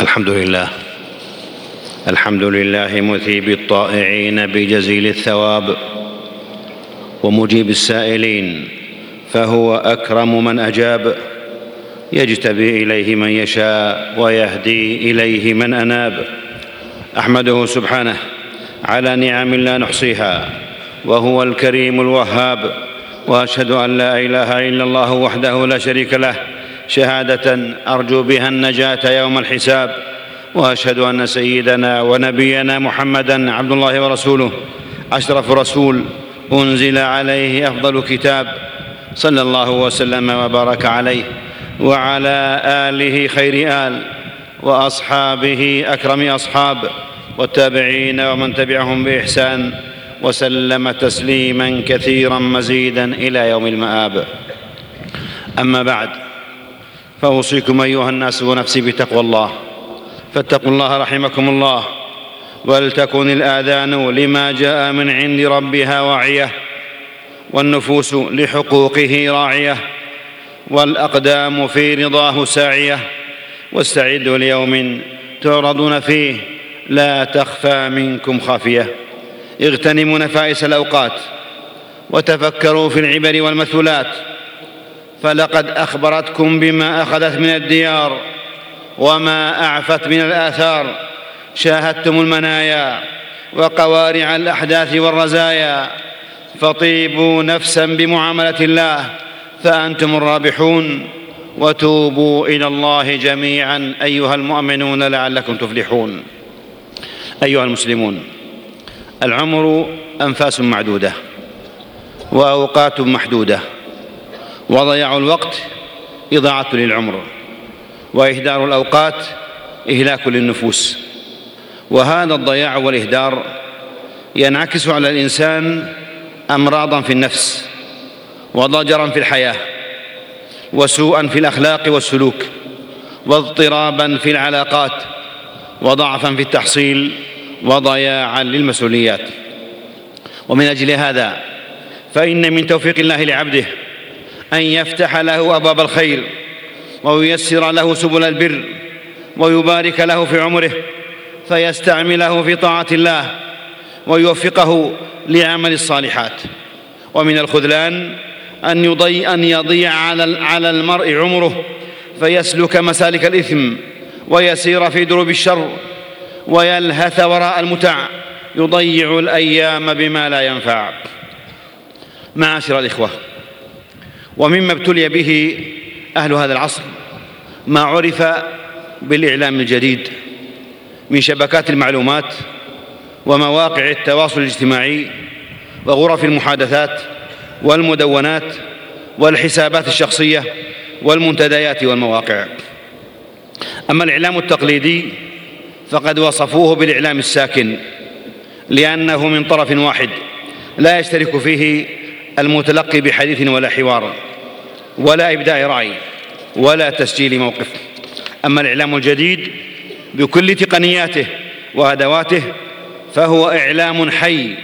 الحمد لله. الحمد لله مثيب الطائعين بجزيل الثواب ومجيب السائلين فهو أكرم من أجاب يجتبي إليه من يشاء ويهدي إليه من أناب. أحمده سبحانه على نعم لا نحصيها وهو الكريم الوهاب وأشهد أن لا إله إلا الله وحده لا شريك له شهادة أرجو بها النجاة يوم الحساب وأشهد أن سيدنا ونبينا محمدا عبد الله ورسوله. أشرف رسول أنزل عليه أفضل كتاب صلى الله وسلم وبارك عليه وعلى آله خير آل وأصحابه أكرم أصحاب والتابعين ومن تبعهم بإحسان وسلم تسليما كثيرا مزيدا إلى يوم المآب. أما بعد فأوصيكم أيها الناس ونفسي بتقوى الله. فاتقوا الله رحمكم الله. ولتكن الآذان لما جاء من عند ربها واعية. والنفوس لحقوقه راعية. والأقدام في رضاه ساعية. واستعدوا ليوم تعرضون فيه. لا تخفى منكم خافية. اغتنموا نفائس الأوقات. وتفكروا في العبر والمثلات فلقد أخبرتكم بما أخذت من الديار وما أعفت من الآثار. شاهدتم المنايا وقوارع الأحداث والرزايا. فطيبوا نفسا بمعاملة الله فأنتم الرابحون. وتوبوا إلى الله جميعا أيها المؤمنون لعلكم تفلحون. أيها المسلمون العمر أنفاس معدودة وأوقات محدودة. وضياع الوقت إضاعة للعمر وإهدار الأوقات إهلاك للنفوس. وهذا الضياع والإهدار ينعكس على الإنسان امراضا في النفس وضجرا في الحياة وسوءا في الأخلاق والسلوك واضطرابا في العلاقات وضعفا في التحصيل وضياعا للمسؤوليات. ومن أجل هذا فإن من توفيق الله لعبده أن يفتح له أبواب الخير وييسر له سبل البر ويبارك له في عمره فيستعمله في طاعة الله ويوفقه لعمل الصالحات. ومن الخذلان أن يضيع, أن يضيع على, المرء عمره فيسلك مسالك الإثم ويسير في دروب الشر ويلهث وراء المتع. يضيع الأيام بما لا ينفع. معاشر الإخوة ومما ابتلي به أهل هذا العصر ما عرف بالإعلام الجديد من شبكات المعلومات ومواقع التواصل الاجتماعي وغرف المحادثات والمدونات والحسابات الشخصية والمنتديات والمواقع. أما الإعلام التقليدي فقد وصفوه بالإعلام الساكن لأنه من طرف واحد لا يشترك فيه المتلقي بحديث ولا حوار. ولا ابداء رأي ولا تسجيل موقف. أما الإعلام الجديد بكل تقنياته وأدواته فهو إعلام حي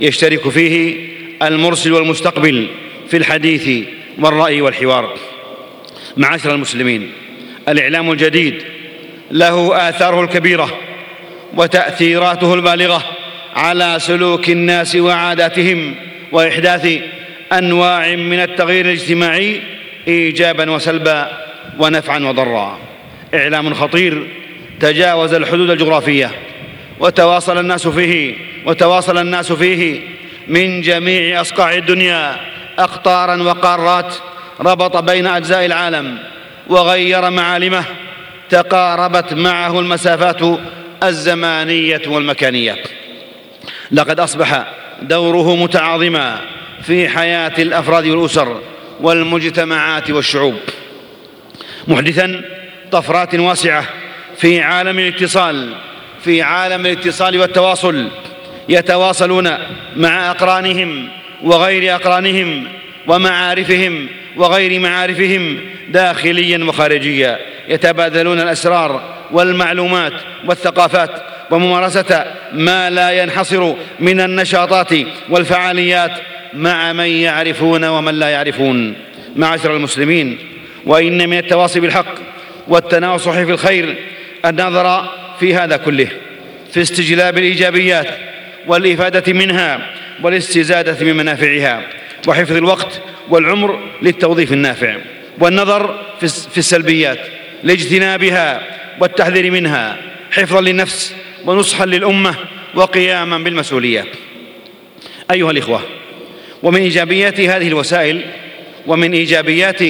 يشترك فيه المرسل والمستقبل في الحديث والرأي والحوار. معاشر المسلمين الإعلام الجديد له آثاره الكبيرة وتأثيراته البالغة على سلوك الناس وعاداتهم وإحداث أنواع من التغيير الاجتماعي ايجابا وسلبا ونفعا وضرا. إعلام خطير تجاوز الحدود الجغرافية وتواصل الناس فيه وتواصل الناس فيه من جميع أصقاع الدنيا اقطارا وقارات ربط بين أجزاء العالم وغير معالمه تقاربت معه المسافات الزمانية والمكانية. لقد أصبح دوره متعاظما في حياة الأفراد والأسر والمجتمعات والشعوب. محدثا طفرات واسعة في عالم الاتصال في عالم الاتصال والتواصل يتواصلون مع أقرانهم وغير أقرانهم ومعارفهم وغير معارفهم داخليا وخارجيا. يتبادلون الأسرار والمعلومات والثقافات وممارسة ما لا ينحصر من النشاطات والفعاليات مع من يعرفون ومن لا يعرفون. معاشر المسلمين. وإن من التواصي بالحق والتناصح في الخير النظر في هذا كله. في استجلاب الإيجابيات والإفادة منها والاستزادة من منافعها. وحفظ الوقت والعمر للتوظيف النافع. والنظر في السلبيات لاجتنابها والتحذير منها. حفظا للنفس ونصحا للأمة وقياما بالمسؤولية. أيها الإخوة ومن إيجابيات هذه الوسائل ومن إيجابيات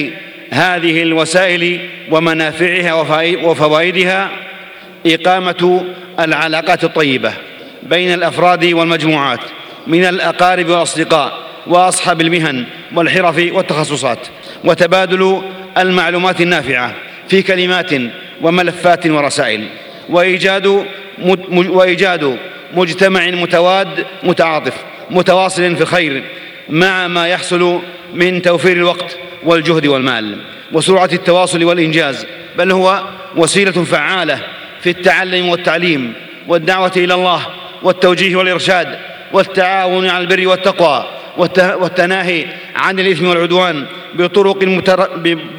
هذه الوسائل ومنافعها وفوائدها إقامة العلاقات الطيبة بين الأفراد والمجموعات من الأقارب والأصدقاء وأصحاب المهن والحرف والتخصصات وتبادل المعلومات النافعة في كلمات وملفات ورسائل وإيجاد وإيجاد مجتمع متواد متعاطف متواصل في الخير مع ما يحصل من توفير الوقت والجهد والمال وسرعة التواصل والإنجاز بل هو وسيلة فعالة في التعلم والتعليم والدعوة إلى الله والتوجيه والإرشاد والتعاون على البر والتقوى والتناهي عن الإثم والعدوان بطرق, متر...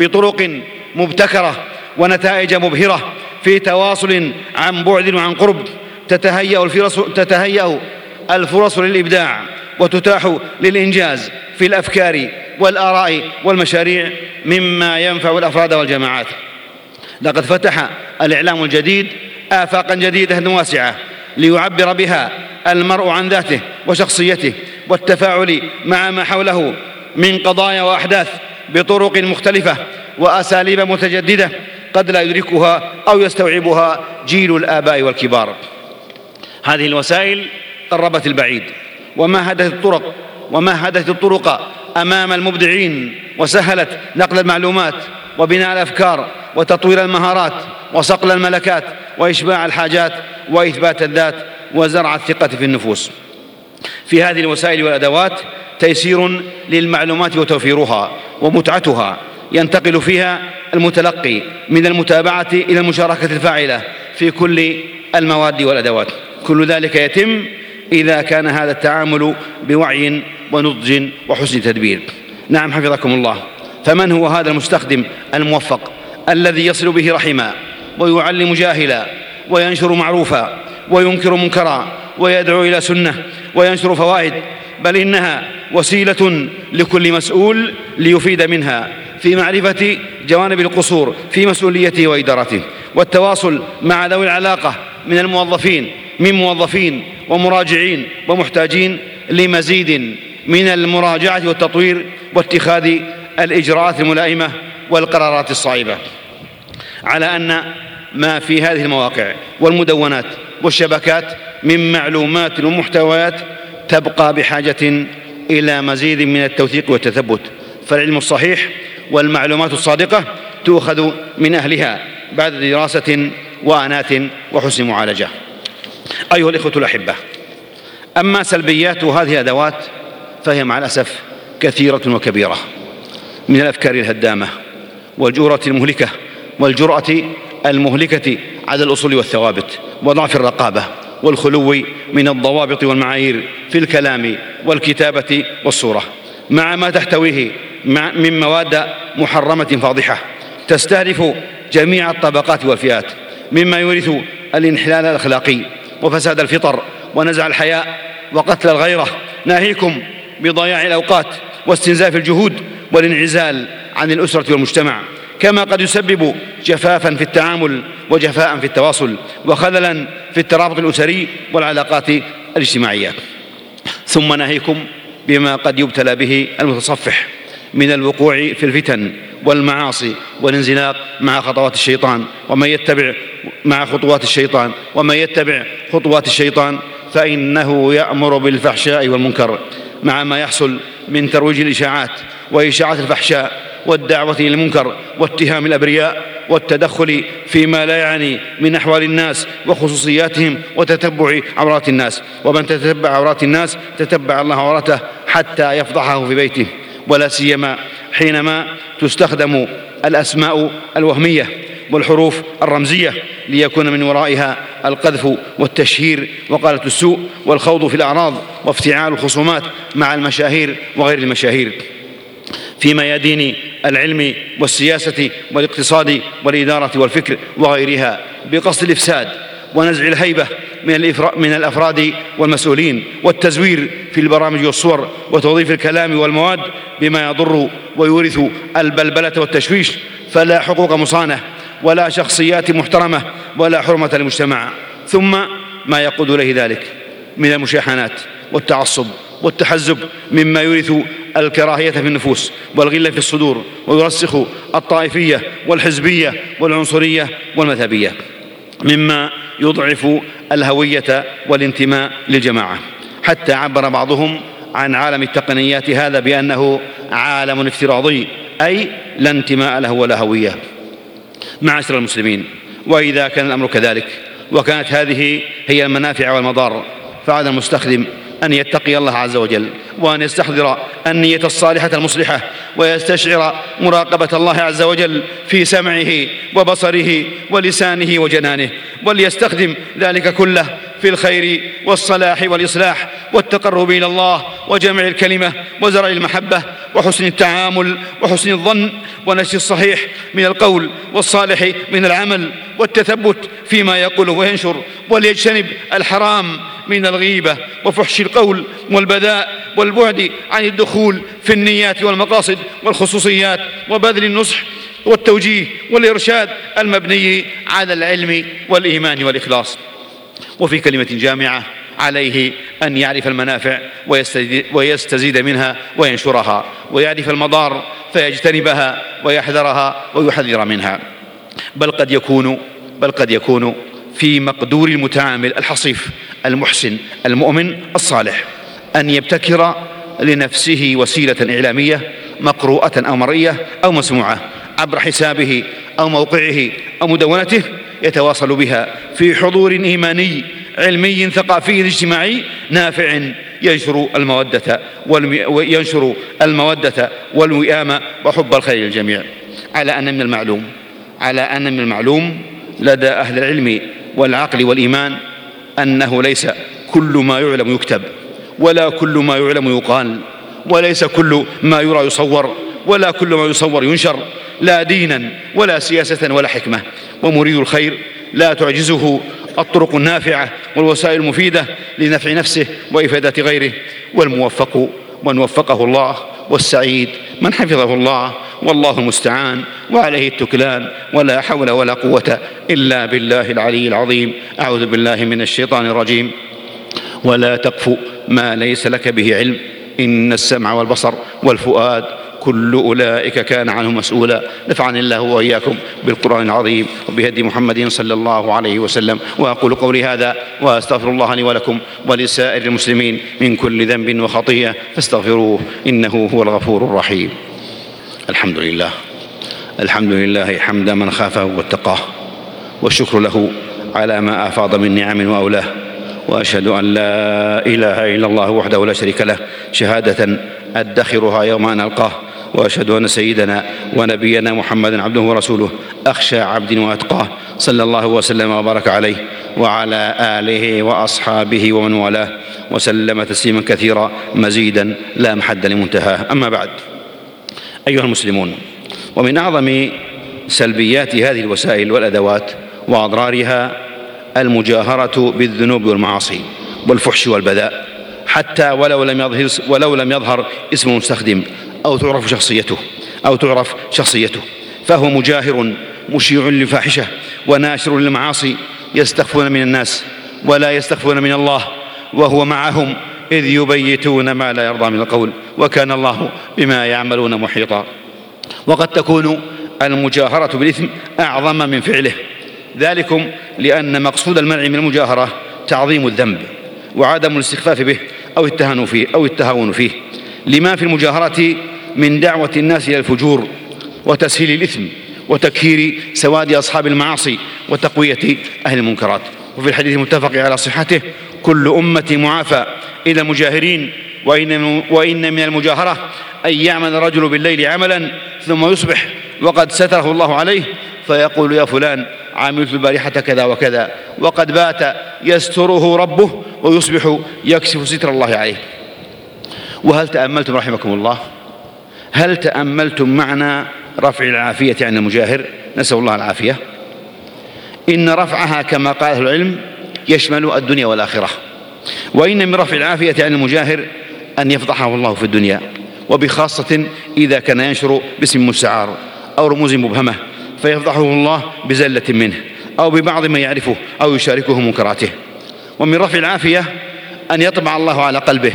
بطرق مبتكرة ونتائج مبهرة في تواصل عن بعد وعن قرب تتهيأ الفرص, تتهيأ الفرص للإبداع. وتتاح للإنجاز في الأفكار والآراء والمشاريع مما ينفع الأفراد والجماعات. لقد فتح الإعلام الجديد آفاقا جديدة واسعة ليعبر بها المرء عن ذاته وشخصيته والتفاعل مع ما حوله من قضايا وأحداث بطرق مختلفة وأساليب متجددة قد لا يدركها أو يستوعبها جيل الآباء والكبار. هذه الوسائل قربت البعيد. ومهدت الطرق ومهدت الطرق أمام المبدعين وسهلت نقل المعلومات وبناء الأفكار وتطوير المهارات وصقل الملكات وإشباع الحاجات وإثبات الذات وزرع الثقة في النفوس. في هذه الوسائل والأدوات تيسير للمعلومات وتوفيرها ومتعتها ينتقل فيها المتلقي من المتابعة إلى المشاركة الفاعلة في كل المواد والأدوات. كل ذلك يتم إذا كان هذا التعامل بوعي ونضج وحسن تدبير. نعم حفظكم الله. فمن هو هذا المستخدم الموفق الذي يصل به رحما ويعلم جاهلا وينشر معروفا وينكر منكرا ويدعو إلى سنة وينشر فوائد؟ بل إنها وسيلة لكل مسؤول ليفيد منها في معرفة جوانب القصور في مسؤوليته وإدارته والتواصل مع ذوي العلاقة من الموظفين من موظفين ومراجعين ومحتاجين لمزيد من المراجعة والتطوير واتخاذ الإجراءات الملائمة والقرارات الصائبة. على أن ما في هذه المواقع والمدونات والشبكات من معلومات ومحتويات تبقى بحاجة إلى مزيد من التوثيق والتثبت. فالعلم الصحيح والمعلومات الصادقة تؤخذ من أهلها بعد دراسة وأنات وحسن معالجة. أيها الإخوة الأحبة أما سلبيات هذه الأدوات فهي مع الأسف كثيرة وكبيرة من الأفكار الهدامة والجورة المهلكة والجرأة المهلكة على الأصول والثوابت وضعف الرقابة والخلو من الضوابط والمعايير في الكلام والكتابة والصورة مع ما تحتويه من مواد محرمة فاضحة تستهدف جميع الطبقات والفئات مما يورث الانحلال الأخلاقي وفساد الفطر ونزع الحياء وقتل الغيرة. ناهيكم بضياع الأوقات واستنزاف الجهود والانعزال عن الأسرة والمجتمع. كما قد يسبب جفافا في التعامل وجفاء في التواصل وخللا في الترابط الأسري والعلاقات الاجتماعية. ثم ناهيكم بما قد يبتلى به المتصفح. من الوقوع في الفتن والمعاصي والانزلاق مع خطوات الشيطان ومن يتبع مع خطوات الشيطان ومن يتبع خطوات الشيطان فإنه يأمر بالفحشاء والمنكر مع ما يحصل من ترويج الإشاعات وإشاعة الفحشاء والدعوة إلى المنكر واتهام الأبرياء والتدخل فيما لا يعني من أحوال الناس وخصوصياتهم وتتبع عورات الناس. ومن تتبع عورات الناس تتبع الله عورته حتى يفضحه في بيته. ولا سيما حينما تستخدم الأسماء الوهمية والحروف الرمزية ليكون من ورائها القذف والتشهير وقالة السوء والخوض في الأعراض وافتعال الخصومات مع المشاهير وغير المشاهير. في ميادين العلم والسياسة والاقتصاد والإدارة والفكر وغيرها بقصد الإفساد ونزع الهيبة من, من الأفراد والمسؤولين والتزوير في البرامج والصور وتوظيف الكلام والمواد بما يضر ويورث البلبلة والتشويش. فلا حقوق مصانة ولا شخصيات محترمة ولا حرمة للمجتمع ثم ما يقود إليه ذلك من المشاحنات والتعصب والتحزب مما يورث الكراهية في النفوس والغلة في الصدور ويرسخ الطائفية والحزبية والعنصرية والمذهبية. مما يضعف الهوية والانتماء للجماعة. حتى عبر بعضهم عن عالم التقنيات هذا بأنه عالم افتراضي أي لا انتماء له ولا هوية. معاشر المسلمين. وإذا كان الأمر كذلك وكانت هذه هي المنافع والمضار فعلى المستخدم أن يتقي الله عز وجل. وأن يستحضر النية الصالحة المصلحة ويستشعر مراقبة الله عز وجل في سمعه وبصره ولسانه وجنانه وليستخدم ذلك كله في الخير والصلاح والإصلاح والتقرب إلى الله وجمع الكلمة وزرع المحبة وحسن التعامل وحسن الظن ونشر الصحيح من القول والصالح من العمل والتثبت فيما يقوله وينشر وليجتنب الحرام من الغيبة وفحش القول والبذاء والبعد عن الدخول في النيات والمقاصد والخصوصيات وبذل النصح والتوجيه والإرشاد المبني على العلم والإيمان والإخلاص. وفي كلمة جامعة عليه أن يعرف المنافع ويستزيد منها وينشرها ويعرف المضار فيجتنبها ويحذرها ويحذر منها. بل قد يكون بل قد يكون في مقدور المتعامل الحصيف المحسن المؤمن الصالح. أن يبتكر لنفسه وسيلة إعلامية مقروءة أو مرئية أو مسموعة عبر حسابه أو موقعه أو مدونته يتواصل بها في حضور إيماني علمي ثقافي اجتماعي نافع ينشر المودة وينشر المودة والوئام وحب الخير للجميع على أن من المعلوم على أن من المعلوم لدى أهل العلم والعقل والإيمان أنه ليس كل ما يعلم يكتب. ولا كل ما يعلم يقال وليس كل ما يرى يصور ولا كل ما يصور ينشر لا دينا ولا سياسة ولا حكمة. ومريد الخير لا تعجزه الطرق النافعة والوسائل المفيدة لنفع نفسه وإفادة غيره. والموفق من وفقه الله والسعيد من حفظه الله والله المستعان وعليه التكلان. ولا حول ولا قوة إلا بالله العلي العظيم. أعوذ بالله من الشيطان الرجيم. ولا تقف ما ليس لك به علم. إن السمع والبصر والفؤاد كل أولئك كان عنه مسؤولا. نفعني الله وإياكم بالقرآن العظيم وبهدي محمد صلى الله عليه وسلم. وأقول قولي هذا وأستغفر الله لي ولكم ولسائر المسلمين من كل ذنب وخطيئة. فاستغفروه إنه هو الغفور الرحيم. الحمد لله. الحمد لله حمد من خافه واتقاه. والشكر له على ما أفاض من نعم وأولاه. وأشهد أن لا إله إلا الله وحده لا شريك له شهادة أدخرها يوم أن ألقاه وأشهد أن سيدنا ونبينا محمدا عبده ورسوله أخشى عبد وأتقاه صلى الله وسلم وبارك عليه وعلى آله وأصحابه ومن والاه وسلم تسليما كثيرا مزيدا لا محد لمنتهاه. أما بعد أيها المسلمون ومن أعظم سلبيات هذه الوسائل والأدوات وأضرارها المجاهرة بالذنوب والمعاصي والفحش والبذاء حتى ولو لم يظهر ولو لم يظهر اسم المستخدم أو تعرف شخصيته أو تعرف شخصيته فهو مجاهر مشيع للفاحشة وناشر للمعاصي يستخفون من الناس ولا يستخفون من الله وهو معهم إذ يبيتون ما لا يرضى من القول وكان الله بما يعملون محيطا. وقد تكون المجاهرة بالإثم أعظم من فعله. ذلكم لأن مقصود المنع من المجاهرة تعظيم الذنب وعدم الاستخفاف به أو التهانن فيه أو التهاون فيه. لما في المجاهرة من دعوة الناس إلى الفجور وتسهيل الإثم وتكهير سواد أصحاب المعاصي وتقوية أهل المنكرات. وفي الحديث المتفق على صحته كل أمة معافى إلى المجاهرين وإن, وإن من المجاهرة أن يعمل الرجل بالليل عملا ثم يصبح وقد ستره الله عليه فيقول يا فلان عملت البارحة كذا وكذا وقد بات يستره ربه ويصبح يكشف ستر الله عليه. وهل تأملتم رحمكم الله؟ هل تأملتم معنى رفع العافية عن المجاهر؟ نسأل الله العافية. إن رفعها كما قال العلم يشمل الدنيا والآخرة. وإن من رفع العافية عن المجاهر أن يفضحه الله في الدنيا وبخاصة إذا كان ينشر باسم مستعار أو رموز مبهمة فيفضحه الله بزلة منه أو ببعض ما يعرفه أو يشاركه منكراته. ومن رفع العافية أن يطبع الله على قلبه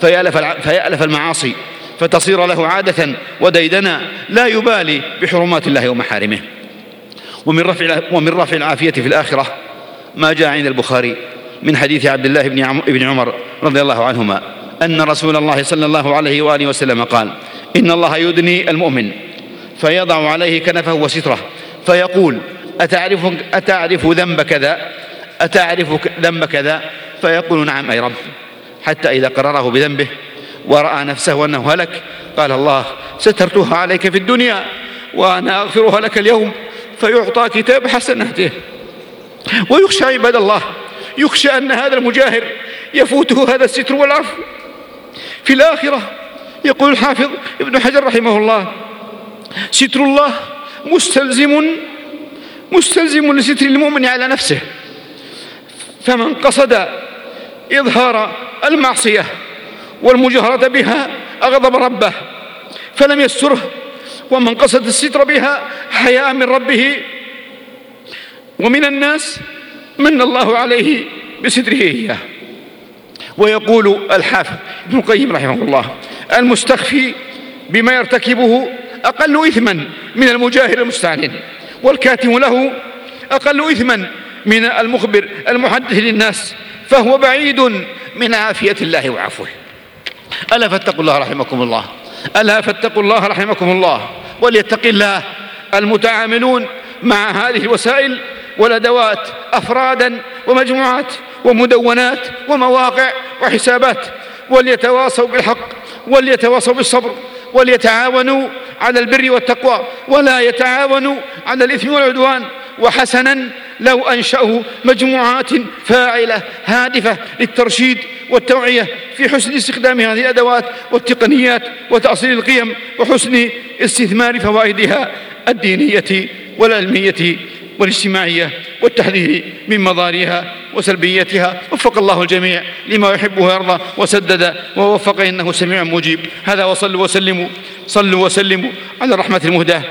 فيألف, فيألف المعاصي فتصير له عادة وديدنا لا يبالي بحرمات الله ومحارمه. ومن رفع ومن رفع العافية في الآخرة ما جاء عند البخاري من حديث عبد الله بن عمر رضي الله عنهما. أن رسول الله صلى الله عليه وآله وسلم قال إن الله يدني المؤمن فيضع عليه كنفه وستره فيقول أتعرف, أتعرف ذنب كذا أتعرف ذنب كذا فيقول نعم أي رب حتى إذا قرره بذنبه ورأى نفسه أنه هلك قال الله سترتها عليك في الدنيا وأنا أغفرها لك اليوم فيعطى كتاب حسناته ويخشى عباد الله يخشى أن هذا المجاهر يفوته هذا الستر والعفو في الآخرة. يقول الحافظ ابن حجر رحمه الله ستر الله مستلزم مستلزم لستر المؤمن على نفسه. فمن قصد إظهار المعصية والمجاهرة بها أغضب ربه فلم يستره. ومن قصد الستر بها حياء من ربه. ومن الناس من الله عليه بستره إياه ويقول الحافظ ابن القيم رحمه الله المستخفي بما يرتكبه أقل إثما من المجاهر المستعلن والكاتم له أقل إثما من المخبر المحدث للناس فهو بعيد من عافية الله وعفوه. ألا فاتقوا الله رحمكم الله ألا فاتقوا الله رحمكم الله وليتق الله المتعاملون مع هذه الوسائل والأدوات أفرادا ومجموعات ومدونات ومواقع وحسابات وليتواصوا بالحق وليتواصوا بالصبر وليتعاونوا على البر والتقوى ولا يتعاونوا على الإثم والعدوان. وحسنا لو أنشأوا مجموعات فاعلة هادفة للترشيد والتوعية في حسن استخدام هذه الأدوات والتقنيات وتأصيل القيم وحسن استثمار فوائدها الدينية والعلمية. والاجتماعية والتحذير من مضارها وسلبيتها. وفق الله الجميع لما يحبه ويرضى وسدد ووفق إنه سميع مجيب. هذا وصلوا وسلموا صلوا وسلموا على الرحمة المهداة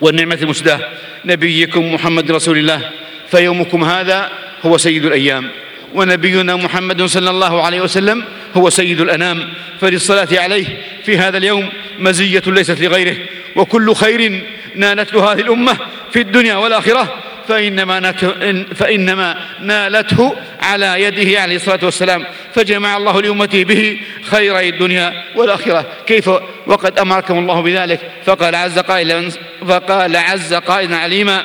والنعمة المسداة نبيكم محمد رسول الله. فيومكم هذا هو سيد الأيام. ونبينا محمد صلى الله عليه وسلم هو سيد الأنام. فللصلاة عليه في هذا اليوم مزية ليست لغيره. وكل خير نالته هذه الأمة في الدنيا والآخرة فإنما, فإنما نالته على يده عليه الصلاة والسلام. فجمع الله لأمته به خيري الدنيا والآخرة. كيف؟ وقد أمركم الله بذلك. فقال عز قائلا فقال عز قائلا عليما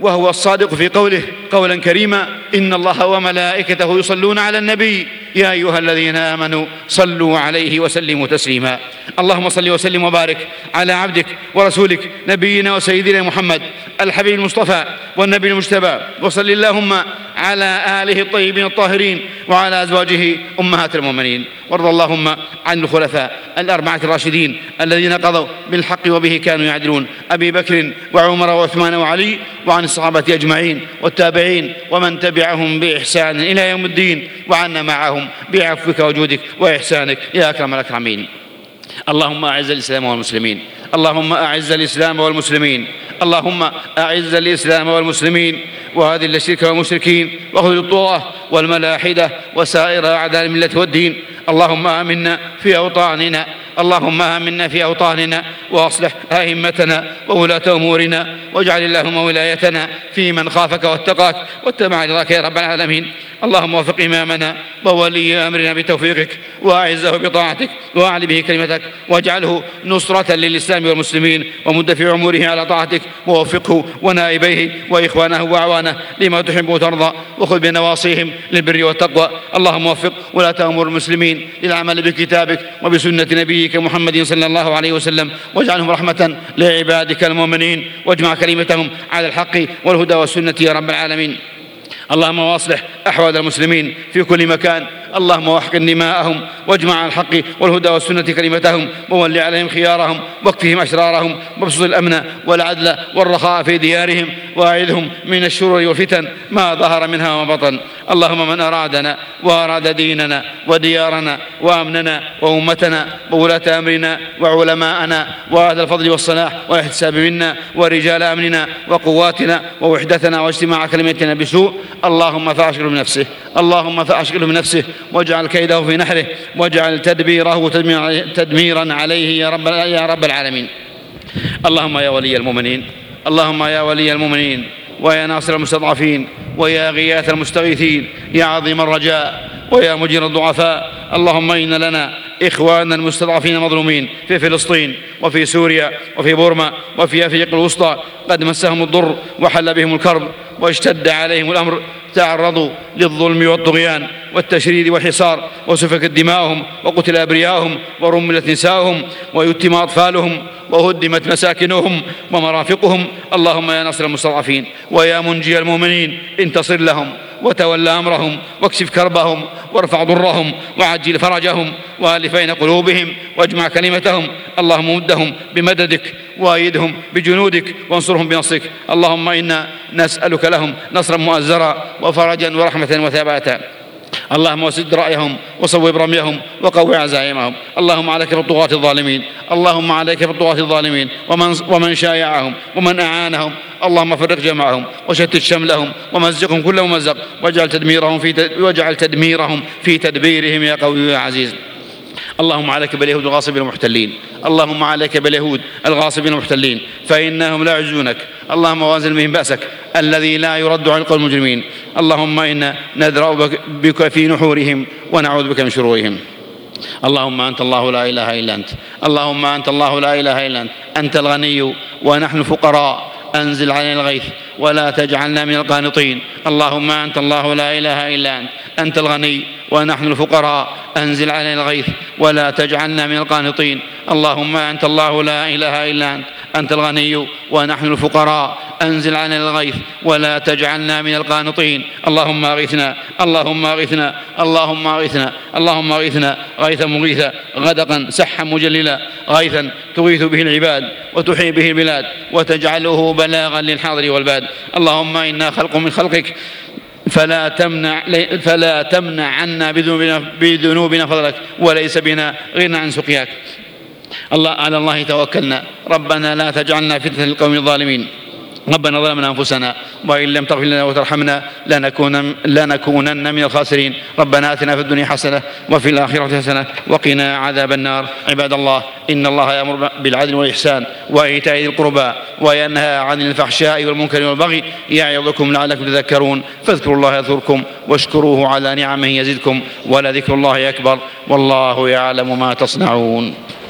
وهو الصادق في قوله قولا كريما إن الله وملائكته يصلون على النبي. يا أيها الذين آمنوا صلوا عليه وسلموا تسليما. اللهم صل وسلم وبارك على عبدك ورسولك نبينا وسيدنا محمد الحبيب المصطفى والنبي المجتبى. وصل اللهم على آله الطيبين الطاهرين وعلى أزواجه أمهات المؤمنين. وارض اللهم عن الخلفاء الأربعة الراشدين الذين قضوا بالحق وبه كانوا يعدلون. أبي بكر وعمر وعثمان وعلي وعن الصحابة أجمعين والتابعين ومن تبعهم بإحسان إلى يوم الدين وعنا معهم بعفوك وجودك وإحسانك. يا أكرم الأكرمين. اللهم أعز الإسلام والمسلمين. اللهم أعز الإسلام والمسلمين. اللهم أعز الإسلام والمسلمين. وهذه الشرك والمشركين. وخذ الطغاة والملاحدة وسائر أعداء الملة والدين. اللهم آمنا في أوطاننا. اللهم آمنا في أوطاننا وأصلح أئمتنا وولاة أمورنا واجعل اللهم ولايتنا في من خافك واتقاك واتبع رضاك يا رب العالمين. اللهم وفق إمامنا وولي أمرنا بتوفيقك وأعزه بطاعتك وأعلي به كلمتك واجعله نصرة للإسلام والمسلمين ومدفع أموره على طاعتك ووفقه ونائبيه وإخوانه وأعوانه لما تحب وترضى وخذ بنواصيهم للبر والتقوى. اللهم وفق ولاة أمور المسلمين للعمل بكتابك وبسنة نبيك محمد صلى الله عليه وسلم واجعلهم رحمة لعبادك المؤمنين واجمع كلمتهم على الحق والهدى والسنة يا رب العالمين. اللهم واصلح أحوال المسلمين في كل مكان اللهم واحقن دماءهم واجمع على الحق والهدى والسنة كلمتهم وول عليهم خيارهم واكفهم أشرارهم وابسط الأمن والعدل والرخاء في ديارهم وأعذهم من الشرور والفتن ما ظهر منها وما بطن. اللهم من أرادنا وأراد ديننا وديارنا وأمننا وأمتنا وولاة أمرنا وعلماءنا وأهل الفضل والصلاح والإحتساب منا ورجال أمننا وقواتنا ووحدتنا واجتماع كلمتنا بسوء. اللهم فأشغله بنفسه اللهم فأشغله بنفسه واجعل كيده في نحره واجعل تدبيره تدميرا عليه يا رب, يا رب العالمين. اللهم يا ولي المؤمنين اللهم يا ولي المؤمنين ويا ناصر المستضعفين ويا غياث المستغيثين يا عظيم الرجاء ويا مجير الضعفاء اللهم إن لنا إخواننا المستضعفين المظلومين في فلسطين وفي سوريا وفي بورما وفي أفريقيا الوسطى قد مسهم الضر وحل بهم الكرب واشتد عليهم الأمر تعرضوا للظلم والطغيان والتشريد والحصار وسفكت دماؤهم وقتل أبرياؤهم ورملت نساؤهم ويتم أطفالهم وهدمت مساكنهم ومرافقهم اللهم يا نصر المستضعفين ويا منجي المؤمنين انتصر لهم. وتولى أمرهم واكشف كربهم وارفع ضرهم وعجل فرجهم والف بين قلوبهم واجمع كلمتهم. اللهم مدهم بمددك وايدهم بجنودك وانصرهم بنصرك. اللهم إنا نسألك لهم نصرا مؤزرا وفرجا ورحمة وثباتا. اللهم وسد رأيهم وصوب رميهم وقوي عزائمهم. اللهم عليك بالطغاة الظالمين. اللهم عليك بالطغاة الظالمين. ومن, ومن شايعهم ومن أعانهم. اللهم فرق جمعهم وشتت شملهم ومزقهم كل ممزق. واجعل تدميرهم في واجعل تدميرهم في تدبيرهم يا قوي يا عزيز. اللهم عليك باليهود الغاصبين المحتلين. اللهم عليك باليهود الغاصبين المحتلين. فإنهم لا يعجزونك اللهم وازن بهم بأسك. الذي لا يرد عن القوم المجرمين. اللهم إنا ندرأ بك في نحورهم ونعوذ بك من شرورهم. اللهم أنت الله لا إله إلا أنت. اللهم أنت الله لا إله إلا أنت. أنت الغني ونحن الفقراء. أنزل علينا الغيث ولا تجعلنا من القانطين. اللهم أنت الله لا إله إلا أنت. أنت الغني ونحن الفقراء. أنزل علينا الغيث ولا تجعلنا من القانطين. اللهم أنت الله لا إله إلا أنت. أنت الغني ونحن الفقراء. أنزل علينا الغيث ولا تجعلنا من القانطين. اللهم أغثنا اللهم أغثنا اللهم أغثنا اللهم أغثنا. غيثا مغيثا غدقا سحا مجللا. غيثا تغيث به العباد وتحيي به البلاد وتجعله بلاغا للحاضر والباد. اللهم إنا خلق من خلقك. فلا تمنع فلا تمنع عنا بذنوبنا, بذنوبنا فضلك. وليس بنا غنى عن سقياك. الله على الله توكلنا. ربنا لا تجعلنا فتنة للقوم الظالمين. ربنا ظلمنا أنفسنا وإن لم تغفر لنا وترحمنا لنكون لنكونن من الخاسرين. ربنا آتنا في الدنيا حسنة وفي الآخرة حسنة وقنا عذاب النار. عباد الله إن الله يأمر بالعدل والإحسان وإيتاء ذي القربى وينهى عن الفحشاء والمنكر والبغي يعظكم لعلكم تذكرون. فاذكروا الله يذكركم واشكروه على نعمه يزدكم ولذكر الله أكبر. والله يعلم ما تصنعون.